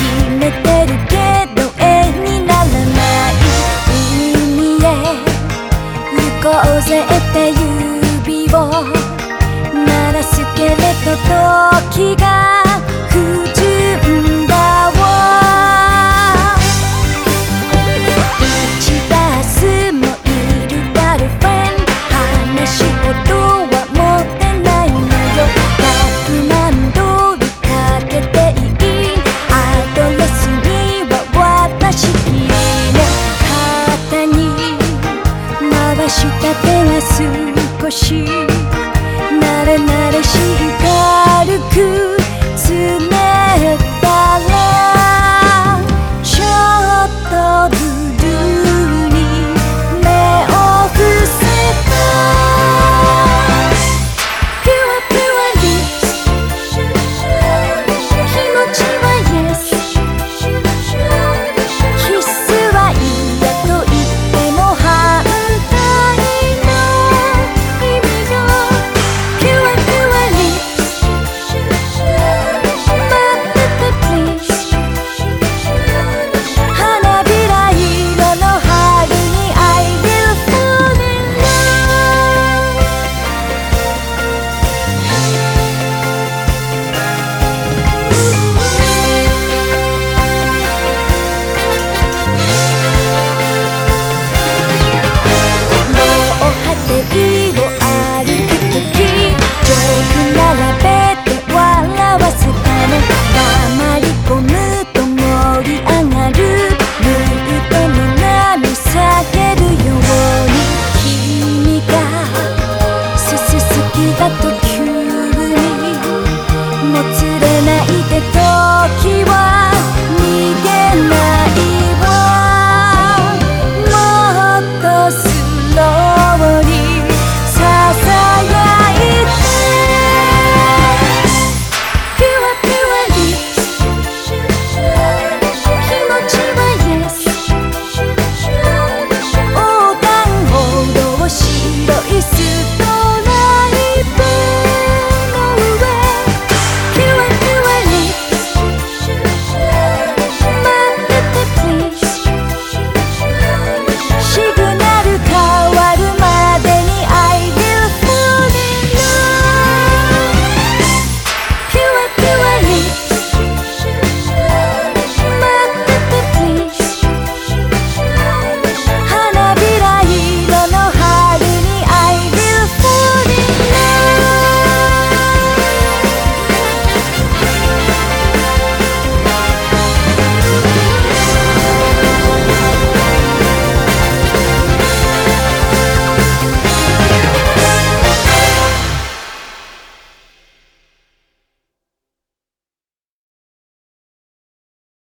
決めてるけど絵にならない海へ行こうぜって指を鳴らすけれど時がしたては少し慣れ慣れしい軽く